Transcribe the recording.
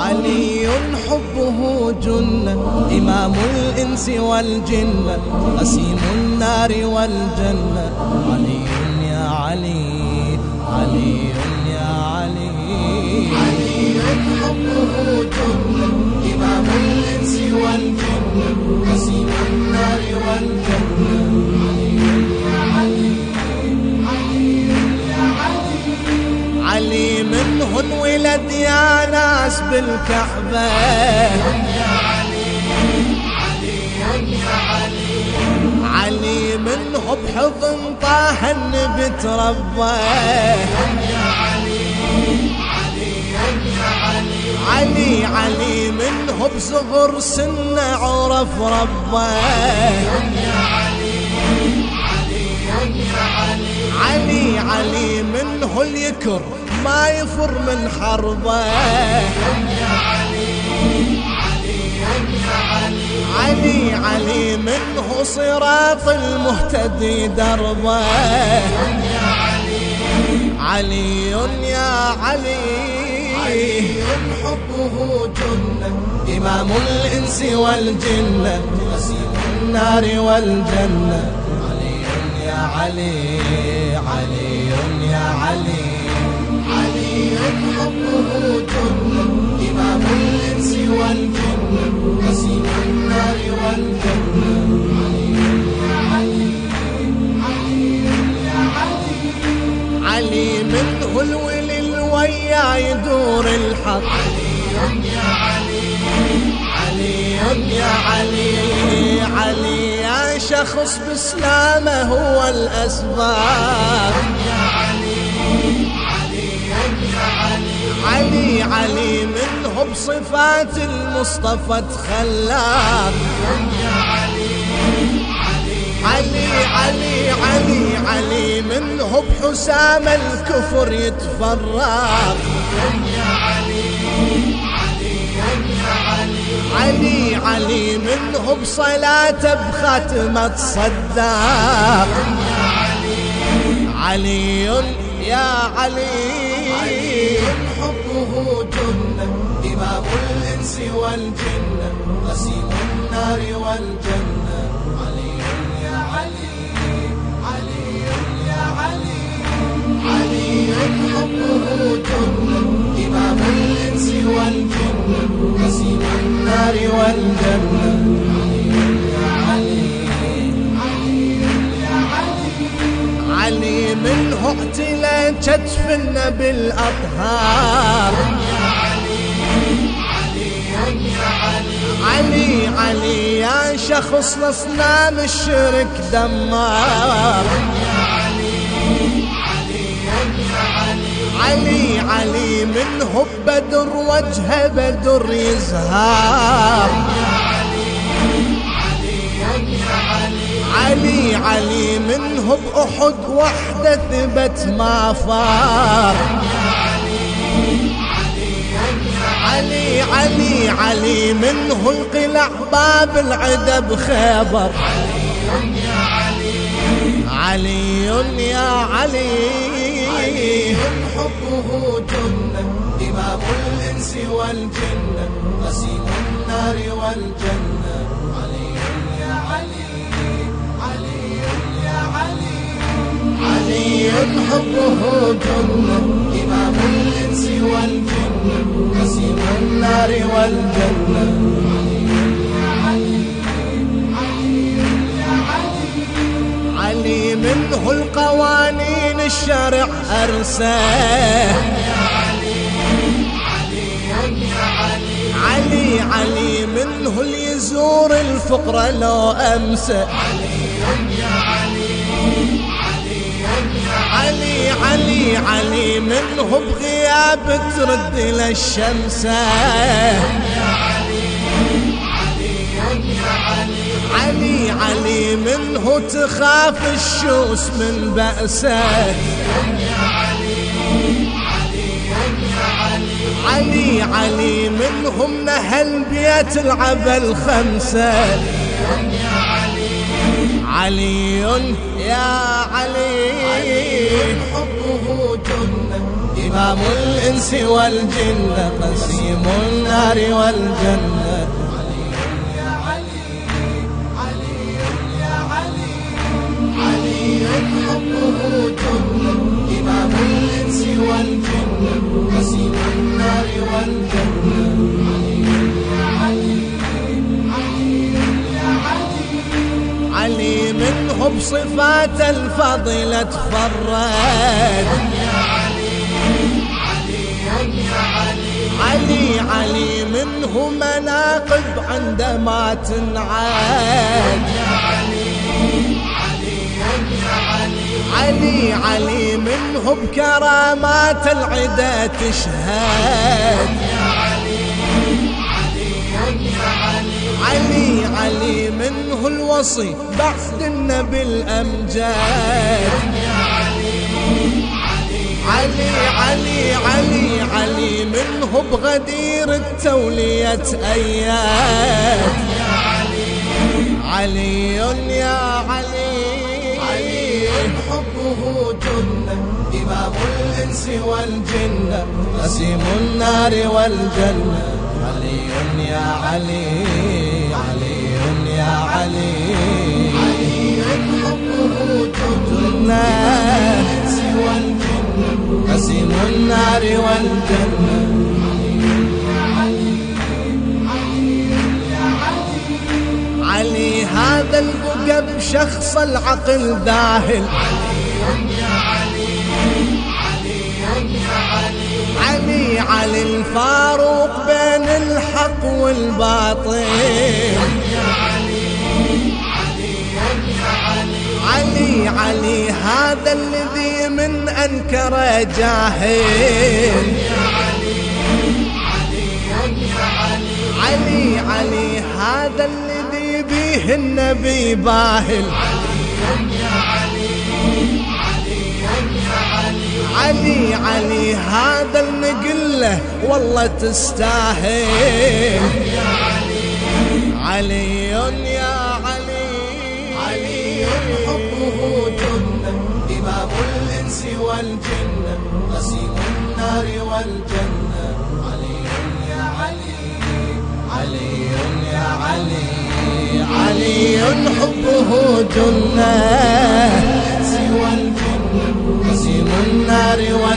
علي حبه جنة إمام الإنس والجنة قسيم النار والجنة علي يا علي علي يا علي. علي حبه بالكعبة. علي منه بحضن طه النبي تربى علي علي منه بصغر سنه عرف ربه علي علي منه اليكر ما يفر من حربه. علي علي منه صراط المهتدي دربه. علي يا علي. حبه جنة إمام الإنس والجنة وسيم النار والجنة. علي يا علي علي يا علي. حبه جنة إمام الإنس والجنة وسيم النار والجنة علي منه الولي الويا يدور الحق علي يا علي علي يا علي علي يا شخص باسلامه هو الاسباب علي علي منه بصفات المصطفى تخلاق علي علي علي علي منه بحسام الكفر يتفرق. علي علي منه بصلاته بخاتمة صداق علي يا علي. حبه جنة إمام الإنس والجنة قسيم النار والجنة. اعتلى كتفنا بالأطهار. علي علي يا شخص لصنام الشرك دمار. علي علي منه بدر وجهه بدر يزهار علي علي منه بأحد وحدة ثبت ما فار. علي علي علي منه القلع باب العدا بخيبر علي يا علي حبه جنة إمام الإنس والجنة قسيم النار والجنة. علي حبه جنة إمام الإنس والجنة قسيم النار والجنة. علي منه القوانين الشرع أرساه. علي علي منه اللي يزور الفقرة لو أمسى علي علي علي منه بغياب ترد للشمس علي علي منه تخاف الشوس من بأسه علي علي منهم نهل بيت العبل خمسة علي يا علي. حبه جنة إمام الإنس والجن قسيم النار والجنة. بصفات الفضيلة تفرد. علي علي منه مناقب عندما تنعاد. علي علي منه بكرامات العدا تشهد. علي علي الوصي بعد النبي الأمجاد. علي علي علي علي منه بغدير التولية أياد. علي يا علي علي حبه جنة إمام الإنس والجنة قسيم النار والجنة. علي يا علي. علي. علي جنة قسيم النار والجنة. علي هذا البقى بشخص العقل ذاهل. علي علي الفاروق بين الحق والباطل. علي علي هذا الذي من أنكر جاهل. علي علي هذا الذي به النبي باهل. علي علي هذا النقله والله تستاهل. علي والجنة غسيل النار والجنة. علي يا علي علي يا علي علي حبه جنة. سوى الجنة غسيل النار والجنة